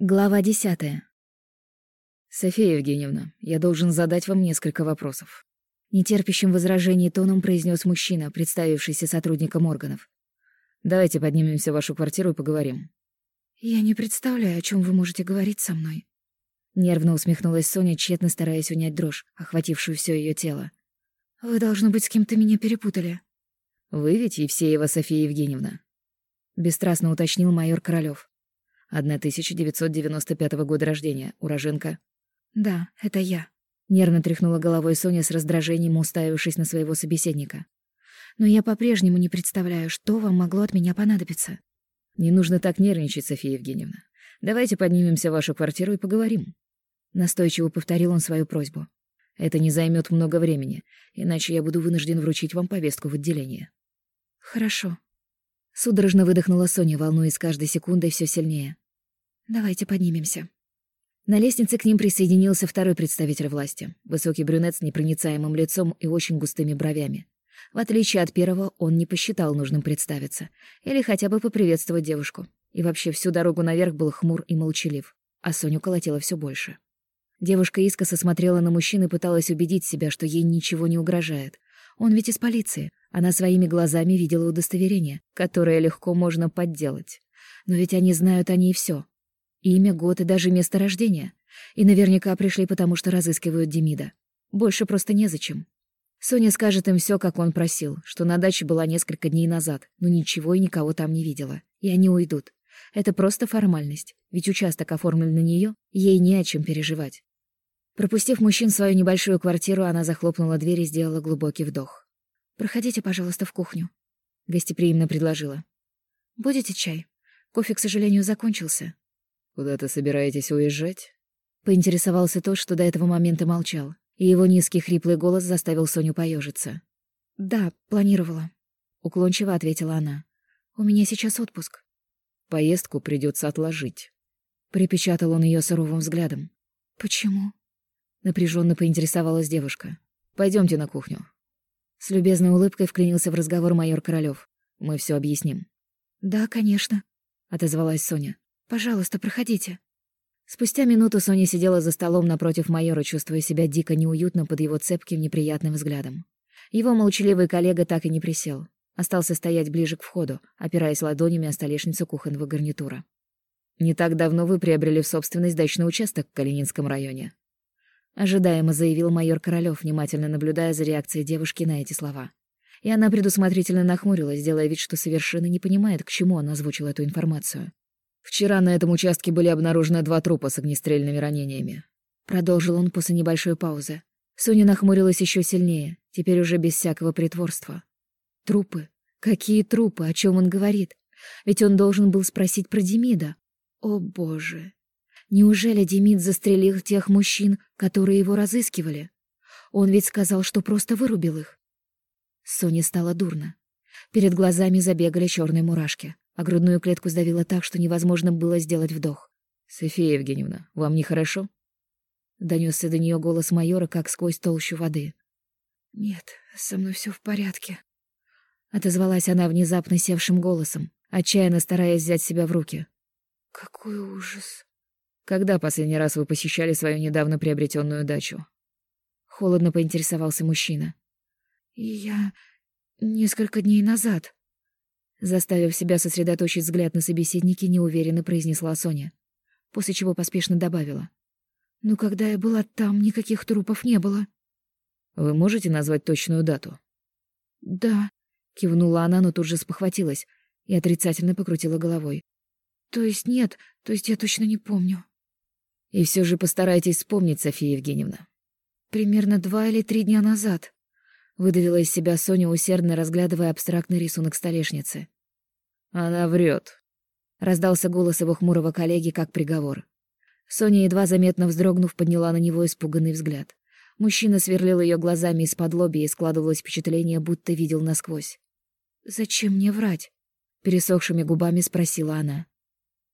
Глава десятая. «София Евгеньевна, я должен задать вам несколько вопросов». Нетерпящим возражений тоном произнес мужчина, представившийся сотрудником органов. «Давайте поднимемся в вашу квартиру и поговорим». «Я не представляю, о чем вы можете говорить со мной». Нервно усмехнулась Соня, тщетно стараясь унять дрожь, охватившую все ее тело. «Вы, должно быть, с кем-то меня перепутали». «Вы ведь Евсеева София Евгеньевна?» Бесстрастно уточнил майор Королёв. 1995 года рождения, уроженка. «Да, это я», — нервно тряхнула головой Соня с раздражением, уставившись на своего собеседника. «Но я по-прежнему не представляю, что вам могло от меня понадобиться». «Не нужно так нервничать, София Евгеньевна. Давайте поднимемся в вашу квартиру и поговорим». Настойчиво повторил он свою просьбу. «Это не займет много времени, иначе я буду вынужден вручить вам повестку в отделение». «Хорошо», Судорожно выдохнула Соня, волнуясь каждой секундой все сильнее. «Давайте поднимемся». На лестнице к ним присоединился второй представитель власти, высокий брюнет с непроницаемым лицом и очень густыми бровями. В отличие от первого, он не посчитал нужным представиться или хотя бы поприветствовать девушку. И вообще всю дорогу наверх был хмур и молчалив, а Соню колотила все больше. Девушка искоса смотрела на мужчину и пыталась убедить себя, что ей ничего не угрожает. Он ведь из полиции, она своими глазами видела удостоверение, которое легко можно подделать. Но ведь они знают о ней все: Имя, год и даже место рождения. И наверняка пришли потому, что разыскивают Демида. Больше просто незачем. Соня скажет им все, как он просил, что на даче была несколько дней назад, но ничего и никого там не видела. И они уйдут. Это просто формальность, ведь участок оформлен на нее, ей не о чем переживать. Пропустив мужчин в свою небольшую квартиру, она захлопнула дверь и сделала глубокий вдох. «Проходите, пожалуйста, в кухню», — гостеприимно предложила. «Будете чай? Кофе, к сожалению, закончился». «Куда-то собираетесь уезжать?» Поинтересовался тот, что до этого момента молчал, и его низкий хриплый голос заставил Соню поежиться. «Да, планировала», — уклончиво ответила она. «У меня сейчас отпуск». «Поездку придется отложить», — припечатал он ее суровым взглядом. «Почему?» — напряженно поинтересовалась девушка. Пойдемте на кухню. С любезной улыбкой вклинился в разговор майор Королёв. «Мы все объясним». «Да, конечно», — отозвалась Соня. «Пожалуйста, проходите». Спустя минуту Соня сидела за столом напротив майора, чувствуя себя дико неуютно под его цепким, неприятным взглядом. Его молчаливый коллега так и не присел. Остался стоять ближе к входу, опираясь ладонями о столешницу кухонного гарнитура. «Не так давно вы приобрели в собственность дачный участок в Калининском районе», Ожидаемо заявил майор Королёв, внимательно наблюдая за реакцией девушки на эти слова. И она предусмотрительно нахмурилась, делая вид, что совершенно не понимает, к чему он озвучил эту информацию. «Вчера на этом участке были обнаружены два трупа с огнестрельными ранениями», — продолжил он после небольшой паузы. Соня нахмурилась еще сильнее, теперь уже без всякого притворства. «Трупы? Какие трупы? О чем он говорит? Ведь он должен был спросить про Демида. О, боже!» Неужели Демид застрелил тех мужчин, которые его разыскивали? Он ведь сказал, что просто вырубил их. Соне стало дурно. Перед глазами забегали черные мурашки, а грудную клетку сдавило так, что невозможно было сделать вдох. «София Евгеньевна, вам нехорошо?» Донесся до нее голос майора, как сквозь толщу воды. «Нет, со мной все в порядке», — отозвалась она внезапно севшим голосом, отчаянно стараясь взять себя в руки. «Какой ужас!» Когда последний раз вы посещали свою недавно приобретенную дачу? Холодно поинтересовался мужчина. Я несколько дней назад. Заставив себя сосредоточить взгляд на собеседнике, неуверенно произнесла Соня, после чего поспешно добавила. «Но когда я была там, никаких трупов не было». «Вы можете назвать точную дату?» «Да», — кивнула она, но тут же спохватилась и отрицательно покрутила головой. «То есть нет, то есть я точно не помню». И все же постарайтесь вспомнить, София Евгеньевна. Примерно два или три дня назад. Выдавила из себя Соня, усердно разглядывая абстрактный рисунок столешницы. Она врет. Раздался голос его хмурого коллеги, как приговор. Соня, едва заметно вздрогнув, подняла на него испуганный взгляд. Мужчина сверлил ее глазами из-под лоби, и складывалось впечатление, будто видел насквозь. «Зачем мне врать?» — пересохшими губами спросила она.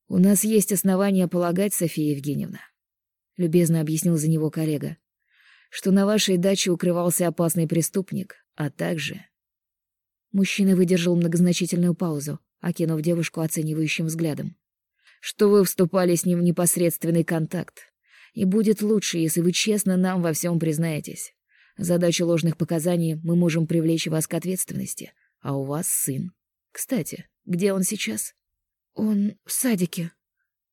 «У нас есть основания полагать, София Евгеньевна», — любезно объяснил за него коллега, «что на вашей даче укрывался опасный преступник, а также...» Мужчина выдержал многозначительную паузу, окинув девушку оценивающим взглядом. что вы вступали с ним в непосредственный контакт. И будет лучше, если вы честно нам во всем признаетесь. Задачу ложных показаний мы можем привлечь вас к ответственности, а у вас сын. Кстати, где он сейчас? Он в садике.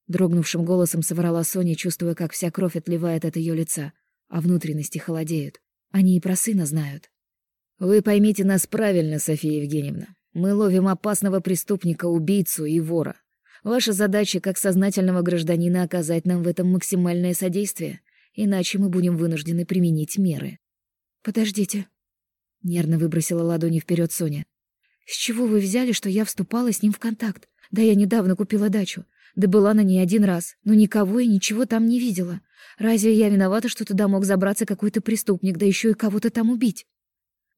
Дрогнувшим голосом соврала Соня, чувствуя, как вся кровь отливает от ее лица, а внутренности холодеют. Они и про сына знают. Вы поймите нас правильно, София Евгеньевна. Мы ловим опасного преступника, убийцу и вора. Ваша задача, как сознательного гражданина, оказать нам в этом максимальное содействие, иначе мы будем вынуждены применить меры. Подождите. Нервно выбросила ладони вперед Соня. С чего вы взяли, что я вступала с ним в контакт? Да я недавно купила дачу. Да была на ней один раз, но никого и ничего там не видела. Разве я виновата, что туда мог забраться какой-то преступник, да еще и кого-то там убить?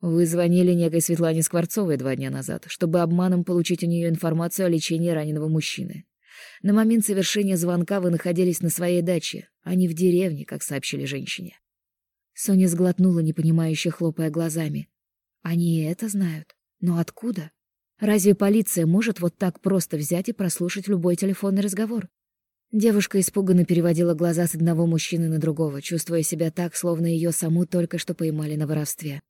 Вы звонили некой Светлане Скворцовой два дня назад, чтобы обманом получить у нее информацию о лечении раненого мужчины. На момент совершения звонка вы находились на своей даче, а не в деревне, как сообщили женщине. Соня сглотнула, непонимающе хлопая глазами. Они это знают. Но откуда? Разве полиция может вот так просто взять и прослушать любой телефонный разговор? Девушка испуганно переводила глаза с одного мужчины на другого, чувствуя себя так, словно ее саму только что поймали на воровстве.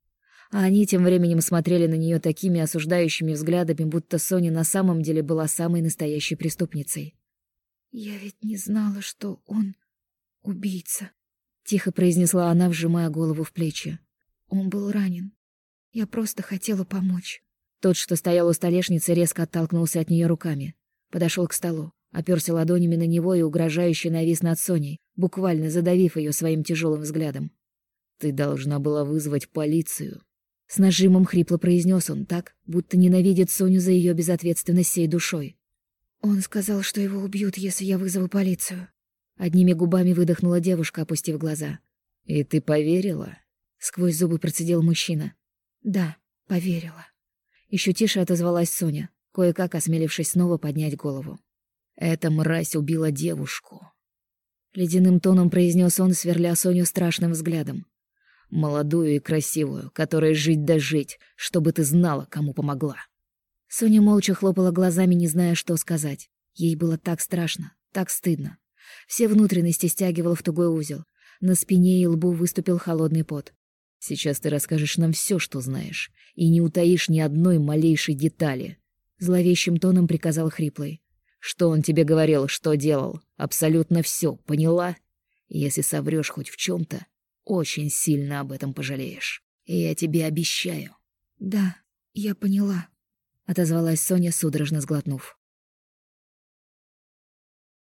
А они тем временем смотрели на нее такими осуждающими взглядами, будто Соня на самом деле была самой настоящей преступницей. «Я ведь не знала, что он убийца», — тихо произнесла она, вжимая голову в плечи. «Он был ранен. Я просто хотела помочь». Тот, что стоял у столешницы, резко оттолкнулся от нее руками. Подошел к столу, оперся ладонями на него и угрожающе навис над Соней, буквально задавив ее своим тяжелым взглядом. «Ты должна была вызвать полицию», с нажимом хрипло произнес он так, будто ненавидит Соню за ее безответственность всей душой. Он сказал, что его убьют, если я вызову полицию. Одними губами выдохнула девушка, опустив глаза. «И ты поверила?» Сквозь зубы процедил мужчина. «Да, поверила». Еще тише отозвалась Соня, кое-как осмелившись снова поднять голову. «Эта мразь убила девушку», — ледяным тоном произнес он, сверля Соню страшным взглядом. «Молодую и красивую, которая жить да жить, чтобы ты знала, кому помогла». Соня молча хлопала глазами, не зная, что сказать. Ей было так страшно, так стыдно. Все внутренности стягивал в тугой узел. На спине и лбу выступил холодный пот. Сейчас ты расскажешь нам все, что знаешь, и не утаишь ни одной малейшей детали. Зловещим тоном приказал Хриплый. Что он тебе говорил, что делал? Абсолютно все, поняла? Если соврешь хоть в чем-то, очень сильно об этом пожалеешь. И я тебе обещаю. Да, я поняла, отозвалась Соня, судорожно сглотнув.